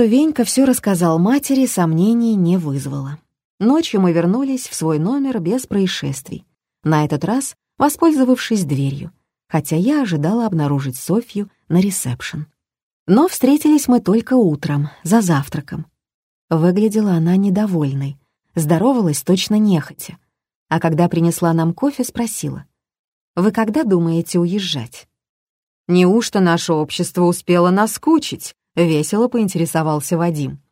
что Венька все рассказал матери, сомнений не вызвало. Ночью мы вернулись в свой номер без происшествий. На этот раз воспользовавшись дверью, хотя я ожидала обнаружить Софью на ресепшн. Но встретились мы только утром, за завтраком. Выглядела она недовольной, здоровалась точно нехотя. А когда принесла нам кофе, спросила, «Вы когда думаете уезжать?» «Неужто наше общество успело наскучить?» — весело поинтересовался Вадим.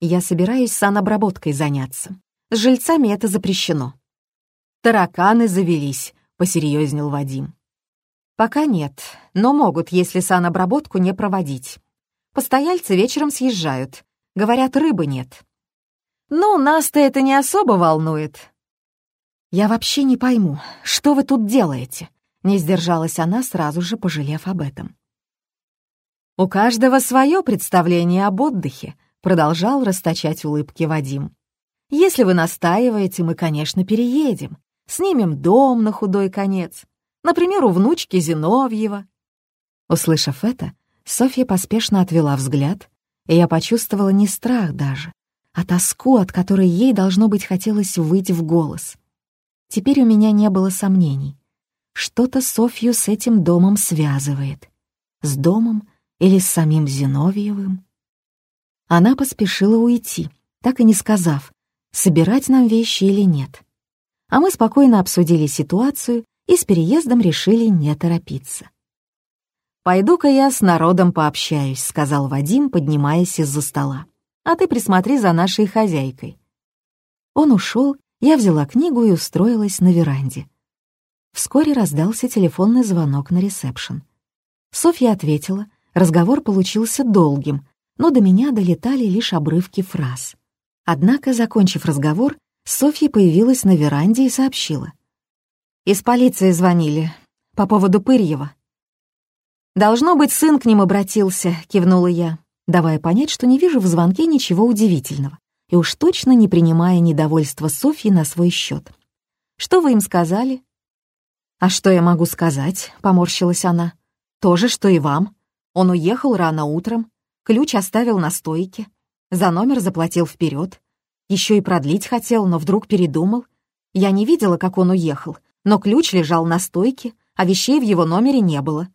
«Я собираюсь санобработкой заняться. С жильцами это запрещено». «Тараканы завелись», — посерьезнел Вадим. «Пока нет, но могут, если санобработку не проводить. Постояльцы вечером съезжают. Говорят, рыбы нет». «Ну, нас-то это не особо волнует». «Я вообще не пойму, что вы тут делаете?» Не сдержалась она, сразу же пожалев об этом. «У каждого свое представление об отдыхе», — продолжал расточать улыбки Вадим. «Если вы настаиваете, мы, конечно, переедем. Снимем дом на худой конец. Например, у внучки Зиновьева». Услышав это, Софья поспешно отвела взгляд, и я почувствовала не страх даже, а тоску, от которой ей, должно быть, хотелось выйти в голос. Теперь у меня не было сомнений. Что-то Софью с этим домом связывает. С домом или с самим Зиновьевым? Она поспешила уйти, так и не сказав, собирать нам вещи или нет. А мы спокойно обсудили ситуацию и с переездом решили не торопиться. «Пойду-ка я с народом пообщаюсь», — сказал Вадим, поднимаясь из-за стола. «А ты присмотри за нашей хозяйкой». Он ушел, я взяла книгу и устроилась на веранде. Вскоре раздался телефонный звонок на ресепшн. Софья ответила, разговор получился долгим, но до меня долетали лишь обрывки фраз. Однако, закончив разговор, Софья появилась на веранде и сообщила. «Из полиции звонили. По поводу Пырьева». «Должно быть, сын к ним обратился», — кивнула я, давая понять, что не вижу в звонке ничего удивительного, и уж точно не принимая недовольства Софьи на свой счет. «Что вы им сказали?» «А что я могу сказать?» — поморщилась она. «То же, что и вам. Он уехал рано утром, ключ оставил на стойке, за номер заплатил вперед. Еще и продлить хотел, но вдруг передумал. Я не видела, как он уехал, но ключ лежал на стойке, а вещей в его номере не было».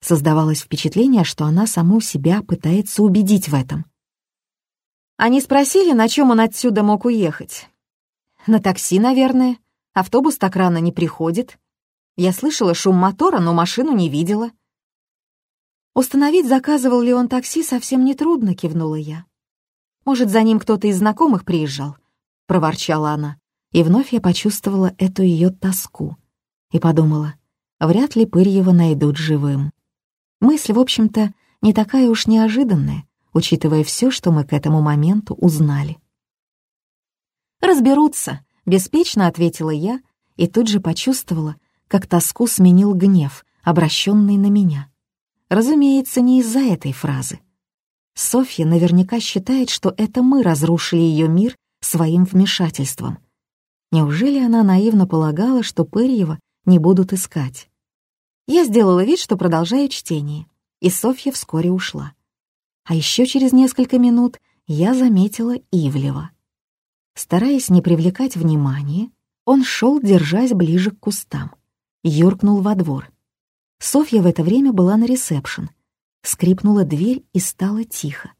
Создавалось впечатление, что она саму себя пытается убедить в этом. Они спросили, на чем он отсюда мог уехать. «На такси, наверное. Автобус так рано не приходит. Я слышала шум мотора, но машину не видела. Установить, заказывал ли он такси, совсем нетрудно, кивнула я. Может, за ним кто-то из знакомых приезжал, проворчала она. И вновь я почувствовала эту ее тоску и подумала, вряд ли Пырьева найдут живым. Мысль, в общем-то, не такая уж неожиданная, учитывая все, что мы к этому моменту узнали. «Разберутся», — беспечно ответила я и тут же почувствовала, как тоску сменил гнев, обращенный на меня. Разумеется, не из-за этой фразы. Софья наверняка считает, что это мы разрушили ее мир своим вмешательством. Неужели она наивно полагала, что Пырьева не будут искать? Я сделала вид, что продолжаю чтение, и Софья вскоре ушла. А еще через несколько минут я заметила Ивлева. Стараясь не привлекать внимания, он шел, держась ближе к кустам юркнул во двор. Софья в это время была на ресепшн. Скрипнула дверь и стало тихо.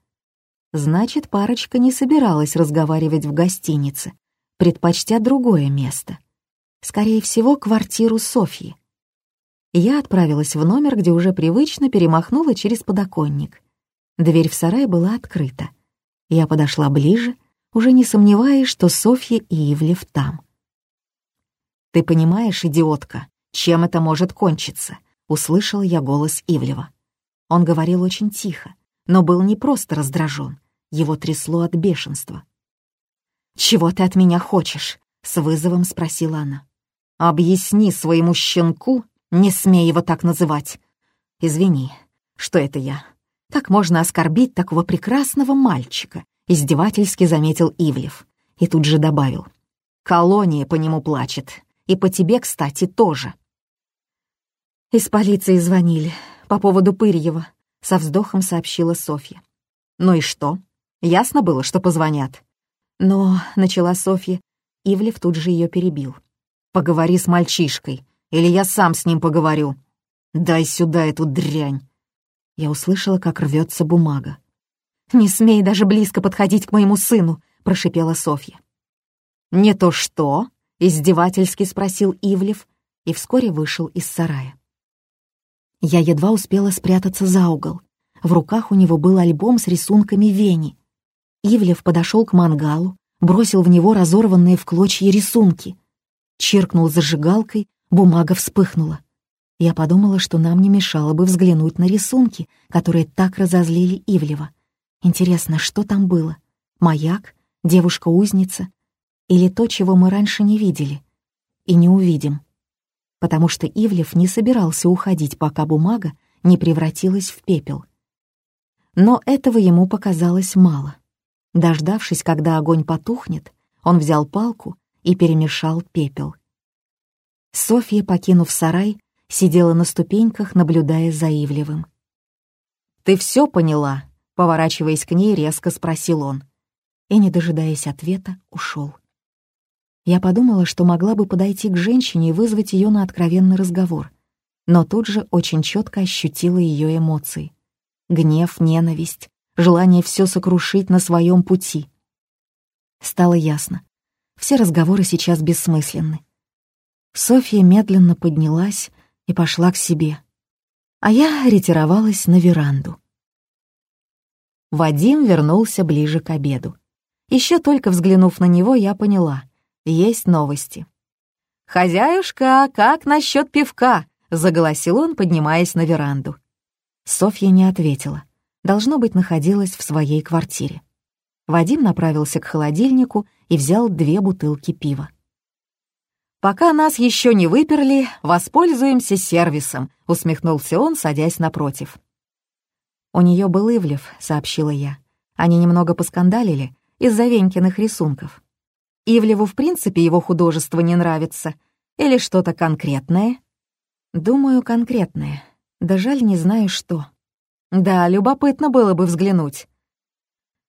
Значит, парочка не собиралась разговаривать в гостинице, предпочтя другое место. Скорее всего, квартиру Софьи. Я отправилась в номер, где уже привычно перемахнула через подоконник. Дверь в сарай была открыта. Я подошла ближе, уже не сомневаясь, что Софья и Ивлев там. «Ты понимаешь, идиотка, чем это может кончиться?» — услышал я голос Ивлева. Он говорил очень тихо, но был не просто раздражен, его трясло от бешенства. «Чего ты от меня хочешь?» — с вызовом спросила она. «Объясни своему щенку, не смей его так называть. Извини, что это я? Как можно оскорбить такого прекрасного мальчика?» — издевательски заметил Ивлев. И тут же добавил. «Колония по нему плачет. И по тебе, кстати, тоже». «Из полиции звонили по поводу Пырьева», — со вздохом сообщила Софья. «Ну и что? Ясно было, что позвонят». «Но», — начала Софья, Ивлев тут же ее перебил. «Поговори с мальчишкой, или я сам с ним поговорю. Дай сюда эту дрянь». Я услышала, как рвется бумага. «Не смей даже близко подходить к моему сыну», — прошипела Софья. «Не то что?» — издевательски спросил Ивлев и вскоре вышел из сарая. Я едва успела спрятаться за угол. В руках у него был альбом с рисунками Вени. Ивлев подошел к мангалу, бросил в него разорванные в клочья рисунки. Чиркнул зажигалкой, бумага вспыхнула. Я подумала, что нам не мешало бы взглянуть на рисунки, которые так разозлили Ивлева. Интересно, что там было? Маяк? Девушка-узница? Или то, чего мы раньше не видели? И не увидим потому что Ивлев не собирался уходить, пока бумага не превратилась в пепел. Но этого ему показалось мало. Дождавшись, когда огонь потухнет, он взял палку и перемешал пепел. Софья, покинув сарай, сидела на ступеньках, наблюдая за Ивлевым. «Ты все поняла?» — поворачиваясь к ней, резко спросил он. И, не дожидаясь ответа, ушел. Я подумала, что могла бы подойти к женщине и вызвать ее на откровенный разговор, но тут же очень четко ощутила ее эмоции. Гнев, ненависть, желание все сокрушить на своем пути. Стало ясно. Все разговоры сейчас бессмысленны. Софья медленно поднялась и пошла к себе, а я ретировалась на веранду. Вадим вернулся ближе к обеду. Еще только взглянув на него, я поняла есть новости. «Хозяюшка, как насчет пивка?» — заголосил он, поднимаясь на веранду. Софья не ответила. Должно быть, находилась в своей квартире. Вадим направился к холодильнику и взял две бутылки пива. «Пока нас еще не выперли, воспользуемся сервисом», — усмехнулся он, садясь напротив. «У нее был Ивлев», — сообщила я. Они немного поскандалили из-за Венькиных рисунков. Ивлеву в принципе его художество не нравится? Или что-то конкретное? Думаю, конкретное. Да жаль, не знаю что. Да, любопытно было бы взглянуть.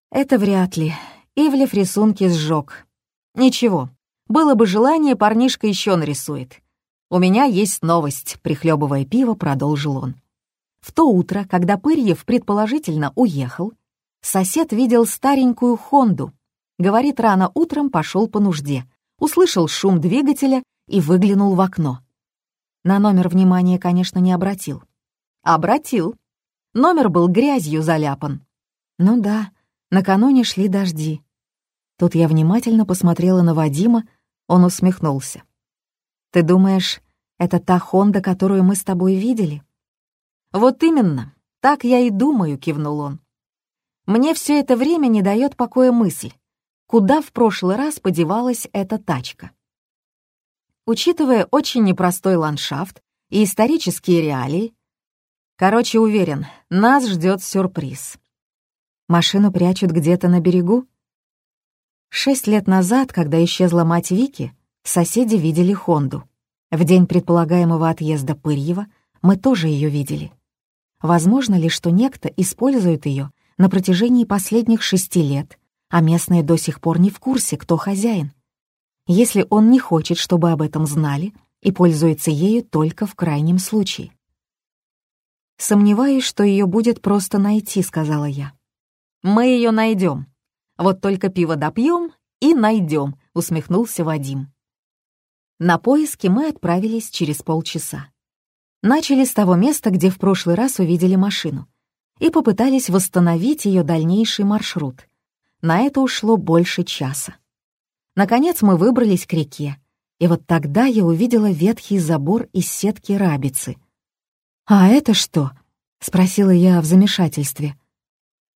Это вряд ли. Ивлев рисунки сжег. Ничего, было бы желание, парнишка еще нарисует. У меня есть новость, прихлебывая пиво, продолжил он. В то утро, когда Пырьев предположительно уехал, сосед видел старенькую Хонду, Говорит, рано утром пошел по нужде, услышал шум двигателя и выглянул в окно. На номер внимания, конечно, не обратил. Обратил. Номер был грязью заляпан. Ну да, накануне шли дожди. Тут я внимательно посмотрела на Вадима, он усмехнулся. «Ты думаешь, это та Хонда, которую мы с тобой видели?» «Вот именно, так я и думаю», — кивнул он. «Мне все это время не дает покоя мысль куда в прошлый раз подевалась эта тачка. Учитывая очень непростой ландшафт и исторические реалии, короче, уверен, нас ждет сюрприз. Машину прячут где-то на берегу? Шесть лет назад, когда исчезла мать Вики, соседи видели Хонду. В день предполагаемого отъезда Пырьева мы тоже ее видели. Возможно ли, что некто использует ее на протяжении последних шести лет а местные до сих пор не в курсе, кто хозяин. Если он не хочет, чтобы об этом знали, и пользуется ею только в крайнем случае. «Сомневаюсь, что ее будет просто найти», — сказала я. «Мы ее найдем. Вот только пиво допьем и найдем», — усмехнулся Вадим. На поиски мы отправились через полчаса. Начали с того места, где в прошлый раз увидели машину, и попытались восстановить ее дальнейший маршрут. На это ушло больше часа. Наконец мы выбрались к реке, и вот тогда я увидела ветхий забор из сетки рабицы. «А это что?» — спросила я в замешательстве.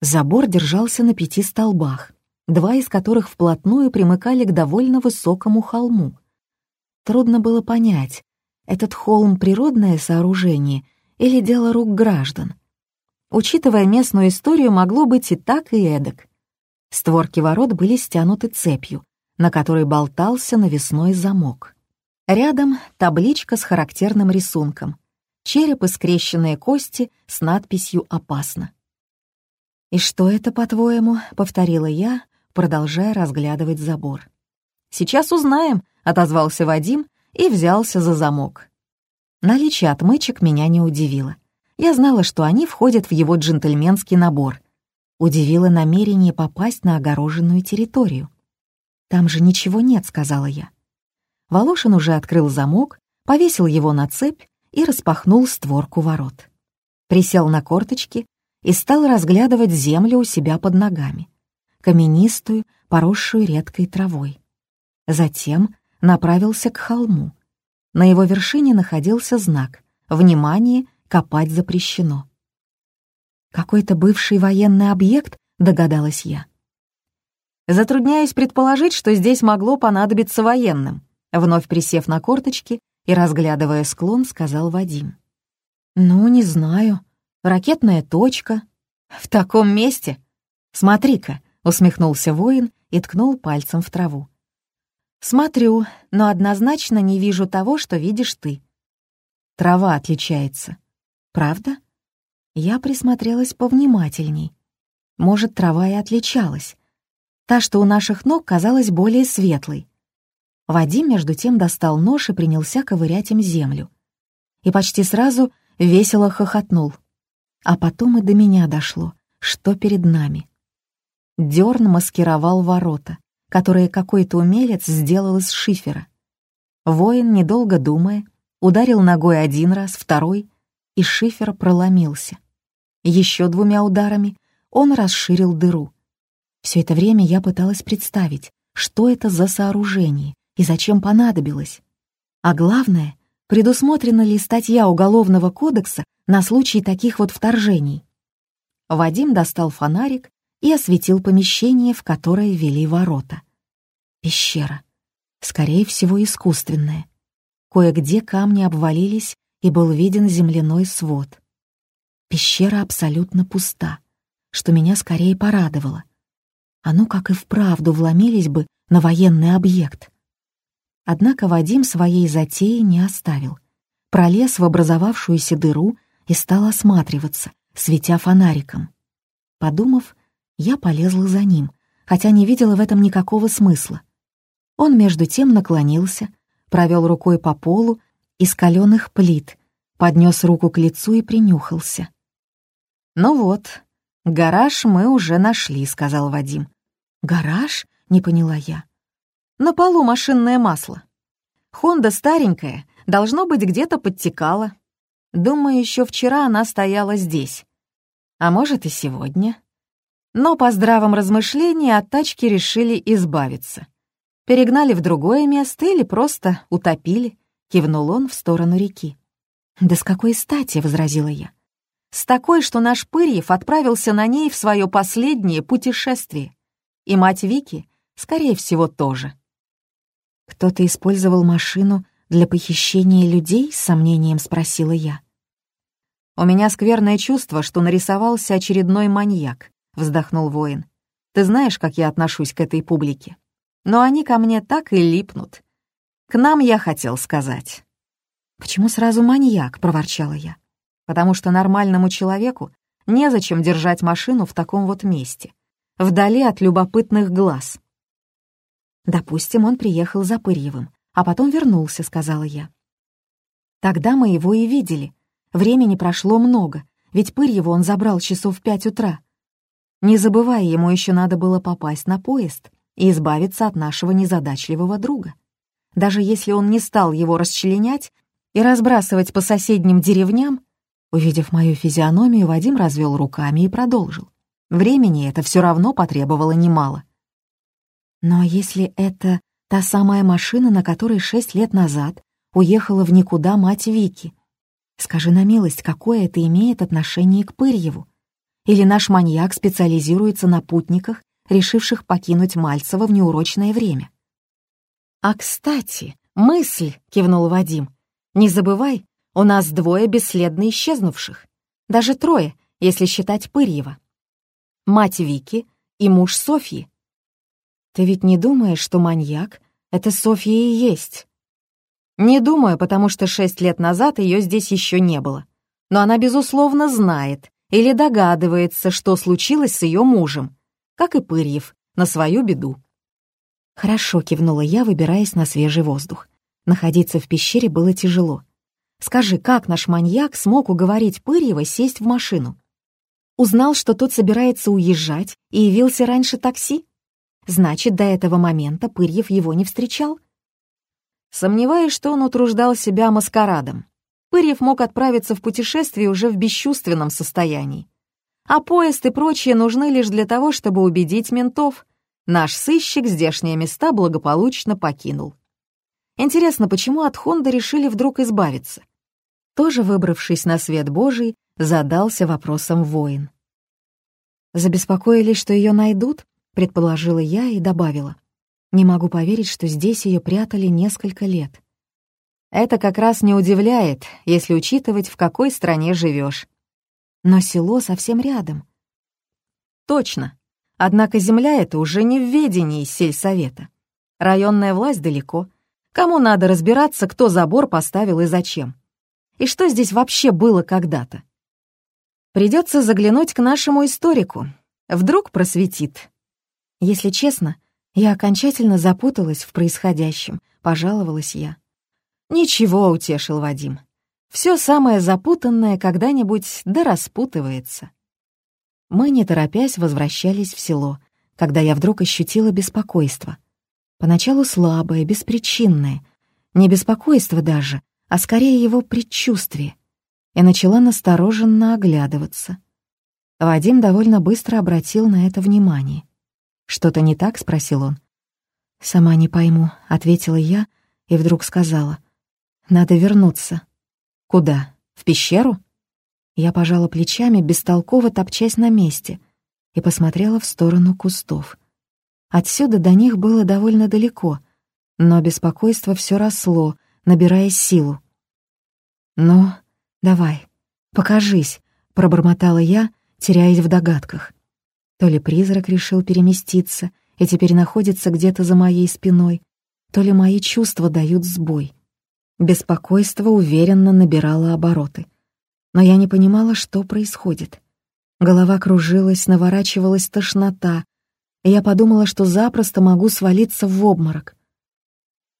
Забор держался на пяти столбах, два из которых вплотную примыкали к довольно высокому холму. Трудно было понять, этот холм — природное сооружение или дело рук граждан. Учитывая местную историю, могло быть и так, и эдак. Створки ворот были стянуты цепью, на которой болтался навесной замок. Рядом табличка с характерным рисунком. Череп и скрещенные кости с надписью «Опасно». «И что это, по-твоему?» — повторила я, продолжая разглядывать забор. «Сейчас узнаем», — отозвался Вадим и взялся за замок. Наличие отмычек меня не удивило. Я знала, что они входят в его джентльменский набор. Удивило намерение попасть на огороженную территорию. «Там же ничего нет», — сказала я. Волошин уже открыл замок, повесил его на цепь и распахнул створку ворот. Присел на корточки и стал разглядывать землю у себя под ногами, каменистую, поросшую редкой травой. Затем направился к холму. На его вершине находился знак «Внимание! Копать запрещено». «Какой-то бывший военный объект?» — догадалась я. Затрудняюсь предположить, что здесь могло понадобиться военным. Вновь присев на корточки и разглядывая склон, сказал Вадим. «Ну, не знаю. Ракетная точка. В таком месте? Смотри-ка», — усмехнулся воин и ткнул пальцем в траву. «Смотрю, но однозначно не вижу того, что видишь ты. Трава отличается. Правда?» Я присмотрелась повнимательней. Может, трава и отличалась. Та, что у наших ног, казалась более светлой. Вадим, между тем, достал нож и принялся ковырять им землю. И почти сразу весело хохотнул. А потом и до меня дошло, что перед нами. Дерн маскировал ворота которые какой-то умелец сделал из шифера. Воин, недолго думая, ударил ногой один раз, второй, и шифер проломился. Еще двумя ударами он расширил дыру. Все это время я пыталась представить, что это за сооружение и зачем понадобилось. А главное, предусмотрена ли статья Уголовного кодекса на случай таких вот вторжений. Вадим достал фонарик и осветил помещение, в которое вели ворота. Пещера. Скорее всего, искусственная. Кое-где камни обвалились, и был виден земляной свод. Пещера абсолютно пуста, что меня скорее порадовало. Ну как и вправду вломились бы на военный объект. Однако Вадим своей затеи не оставил. Пролез в образовавшуюся дыру и стал осматриваться, светя фонариком. Подумав, я полезла за ним, хотя не видела в этом никакого смысла. Он между тем наклонился, провел рукой по полу из каленых плит, поднес руку к лицу и принюхался. «Ну вот, гараж мы уже нашли», — сказал Вадим. «Гараж?» — не поняла я. «На полу машинное масло. Хонда старенькая, должно быть, где-то подтекала. Думаю, еще вчера она стояла здесь. А может, и сегодня» но по здравом размышлении от тачки решили избавиться. Перегнали в другое место или просто утопили, кивнул он в сторону реки. «Да с какой стати?» — возразила я. «С такой, что наш Пырьев отправился на ней в свое последнее путешествие. И мать Вики, скорее всего, тоже». «Кто-то использовал машину для похищения людей?» — с сомнением спросила я. «У меня скверное чувство, что нарисовался очередной маньяк. — вздохнул воин. «Ты знаешь, как я отношусь к этой публике? Но они ко мне так и липнут. К нам я хотел сказать». «Почему сразу маньяк?» — проворчала я. «Потому что нормальному человеку незачем держать машину в таком вот месте, вдали от любопытных глаз». «Допустим, он приехал за Пырьевым, а потом вернулся», — сказала я. «Тогда мы его и видели. Времени прошло много, ведь Пырьеву он забрал часов в пять утра. Не забывая, ему еще надо было попасть на поезд и избавиться от нашего незадачливого друга. Даже если он не стал его расчленять и разбрасывать по соседним деревням, увидев мою физиономию, Вадим развел руками и продолжил. Времени это все равно потребовало немало. Но если это та самая машина, на которой шесть лет назад уехала в никуда мать Вики, скажи на милость, какое это имеет отношение к Пырьеву? Или наш маньяк специализируется на путниках, решивших покинуть Мальцево в неурочное время? «А, кстати, мысль!» — кивнул Вадим. «Не забывай, у нас двое бесследно исчезнувших. Даже трое, если считать Пырьева. Мать Вики и муж Софьи. Ты ведь не думаешь, что маньяк — это Софья и есть?» «Не думаю, потому что шесть лет назад ее здесь еще не было. Но она, безусловно, знает, или догадывается, что случилось с ее мужем, как и Пырьев, на свою беду. «Хорошо», — кивнула я, выбираясь на свежий воздух. Находиться в пещере было тяжело. «Скажи, как наш маньяк смог уговорить Пырьева сесть в машину?» Узнал, что тот собирается уезжать и явился раньше такси? Значит, до этого момента Пырьев его не встречал? Сомневаюсь, что он утруждал себя маскарадом. Пырьев мог отправиться в путешествие уже в бесчувственном состоянии. А поезд и прочее нужны лишь для того, чтобы убедить ментов. Наш сыщик здешние места благополучно покинул. Интересно, почему от Хонда решили вдруг избавиться? Тоже выбравшись на свет Божий, задался вопросом воин. Забеспокоились, что ее найдут, предположила я и добавила. Не могу поверить, что здесь ее прятали несколько лет. Это как раз не удивляет, если учитывать, в какой стране живешь. Но село совсем рядом. Точно. Однако земля эта уже не в ведении сельсовета. Районная власть далеко. Кому надо разбираться, кто забор поставил и зачем? И что здесь вообще было когда-то? Придется заглянуть к нашему историку. Вдруг просветит. Если честно, я окончательно запуталась в происходящем, пожаловалась я. «Ничего», — утешил Вадим. «Все самое запутанное когда-нибудь да распутывается». Мы, не торопясь, возвращались в село, когда я вдруг ощутила беспокойство. Поначалу слабое, беспричинное. Не беспокойство даже, а скорее его предчувствие. И начала настороженно оглядываться. Вадим довольно быстро обратил на это внимание. «Что-то не так?» — спросил он. «Сама не пойму», — ответила я и вдруг сказала. «Надо вернуться». «Куда? В пещеру?» Я пожала плечами, бестолково топчась на месте, и посмотрела в сторону кустов. Отсюда до них было довольно далеко, но беспокойство все росло, набирая силу. «Ну, давай, покажись», — пробормотала я, теряясь в догадках. То ли призрак решил переместиться и теперь находится где-то за моей спиной, то ли мои чувства дают сбой. Беспокойство уверенно набирало обороты. Но я не понимала, что происходит. Голова кружилась, наворачивалась тошнота, и я подумала, что запросто могу свалиться в обморок.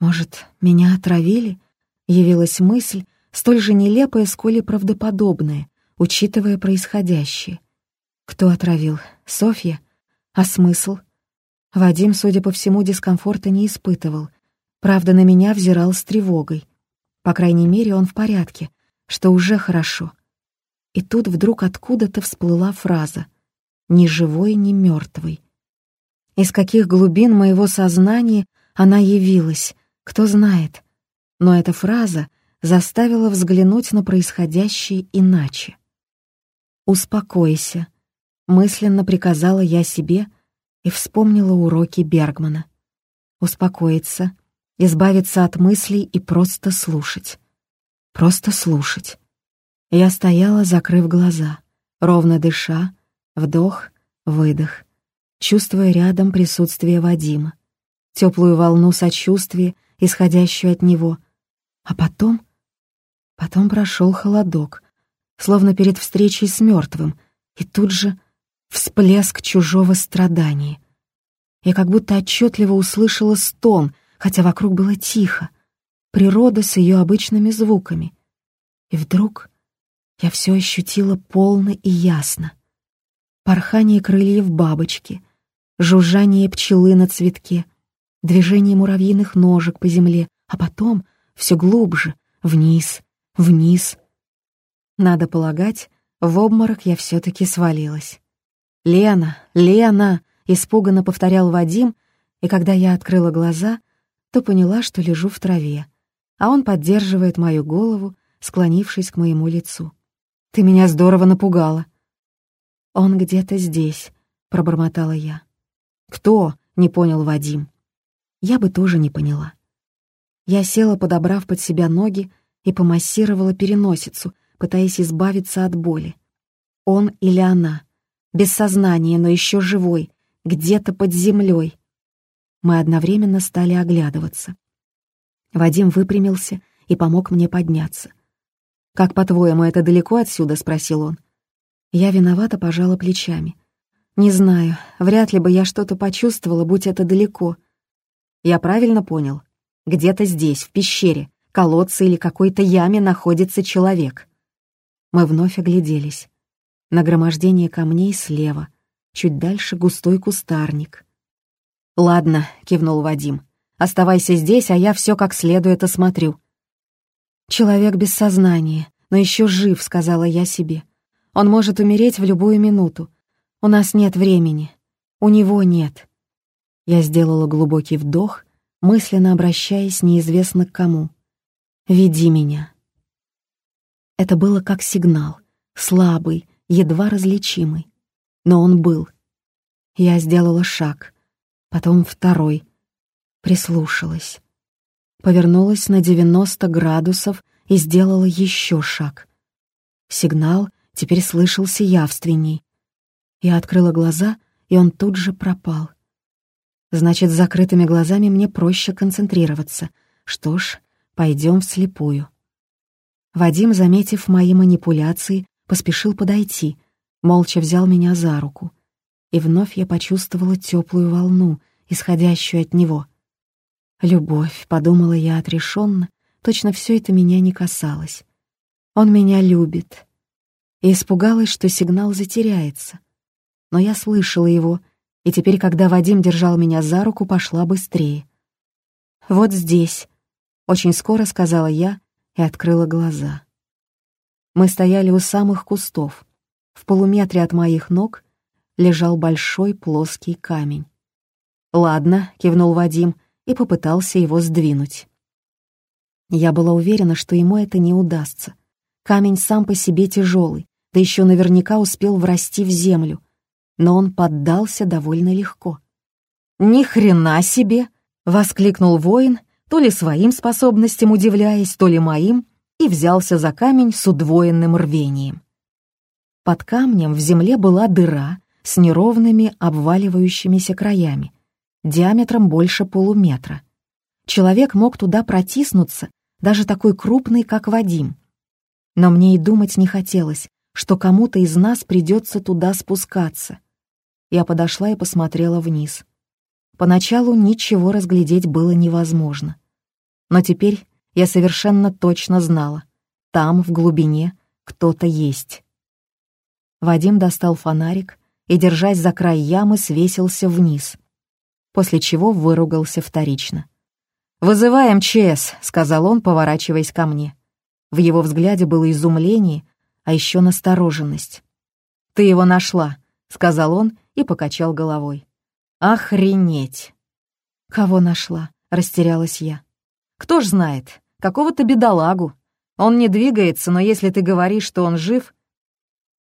«Может, меня отравили?» — явилась мысль, столь же нелепая, сколь и правдоподобная, учитывая происходящее. Кто отравил? Софья? А смысл? Вадим, судя по всему, дискомфорта не испытывал. Правда, на меня взирал с тревогой. По крайней мере, он в порядке, что уже хорошо. И тут вдруг откуда-то всплыла фраза «Ни живой, ни мертвый». Из каких глубин моего сознания она явилась, кто знает. Но эта фраза заставила взглянуть на происходящее иначе. «Успокойся», Мысленно приказала я себе и вспомнила уроки Бергмана. Успокоиться, избавиться от мыслей и просто слушать. Просто слушать. Я стояла, закрыв глаза, ровно дыша, вдох, выдох, чувствуя рядом присутствие Вадима, теплую волну сочувствия, исходящую от него. А потом... Потом прошел холодок, словно перед встречей с мертвым, и тут же всплеск чужого страдания. Я как будто отчетливо услышала стон, хотя вокруг было тихо, природа с ее обычными звуками. И вдруг я все ощутила полно и ясно. Порхание крыльев бабочки, жужжание пчелы на цветке, движение муравьиных ножек по земле, а потом все глубже, вниз, вниз. Надо полагать, в обморок я все-таки свалилась. «Лена! Лена!» — испуганно повторял Вадим, и когда я открыла глаза, то поняла, что лежу в траве, а он поддерживает мою голову, склонившись к моему лицу. «Ты меня здорово напугала». «Он где-то здесь», — пробормотала я. «Кто?» — не понял Вадим. Я бы тоже не поняла. Я села, подобрав под себя ноги, и помассировала переносицу, пытаясь избавиться от боли. Он или она — без сознания, но еще живой, где-то под землей. Мы одновременно стали оглядываться. Вадим выпрямился и помог мне подняться. «Как, по-твоему, это далеко отсюда?» — спросил он. Я виновата пожала плечами. Не знаю, вряд ли бы я что-то почувствовала, будь это далеко. Я правильно понял? Где-то здесь, в пещере, колодце или какой-то яме находится человек. Мы вновь огляделись. Нагромождение камней слева, чуть дальше густой кустарник. «Ладно», — кивнул Вадим, — «оставайся здесь, а я все как следует осмотрю». «Человек без сознания, но еще жив», — сказала я себе. «Он может умереть в любую минуту. У нас нет времени. У него нет». Я сделала глубокий вдох, мысленно обращаясь неизвестно к кому. «Веди меня». Это было как сигнал, слабый, едва различимый. Но он был. Я сделала шаг, потом второй. Прислушалась. Повернулась на 90 градусов и сделала еще шаг. Сигнал теперь слышался явственней. Я открыла глаза, и он тут же пропал. Значит, с закрытыми глазами мне проще концентрироваться. Что ж, пойдем вслепую. Вадим, заметив мои манипуляции, поспешил подойти, молча взял меня за руку. И вновь я почувствовала теплую волну, исходящую от него. «Любовь», — подумала я отрешенно, точно все это меня не касалось. «Он меня любит». И испугалась, что сигнал затеряется. Но я слышала его, и теперь, когда Вадим держал меня за руку, пошла быстрее. «Вот здесь», — очень скоро сказала я, и открыла глаза. Мы стояли у самых кустов. В полуметре от моих ног лежал большой плоский камень. «Ладно», — кивнул Вадим и попытался его сдвинуть. Я была уверена, что ему это не удастся. Камень сам по себе тяжелый, да еще наверняка успел врасти в землю. Но он поддался довольно легко. «Ни хрена себе!» — воскликнул воин то ли своим способностям удивляясь, то ли моим, и взялся за камень с удвоенным рвением. Под камнем в земле была дыра с неровными обваливающимися краями, диаметром больше полуметра. Человек мог туда протиснуться, даже такой крупный, как Вадим. Но мне и думать не хотелось, что кому-то из нас придется туда спускаться. Я подошла и посмотрела вниз. Поначалу ничего разглядеть было невозможно. Но теперь я совершенно точно знала. Там, в глубине, кто-то есть. Вадим достал фонарик и, держась за край ямы, свесился вниз, после чего выругался вторично. «Вызываем ЧС», — сказал он, поворачиваясь ко мне. В его взгляде было изумление, а еще настороженность. «Ты его нашла», — сказал он и покачал головой. «Охренеть!» «Кого нашла?» — растерялась я. Кто ж знает, какого-то бедолагу. Он не двигается, но если ты говоришь, что он жив,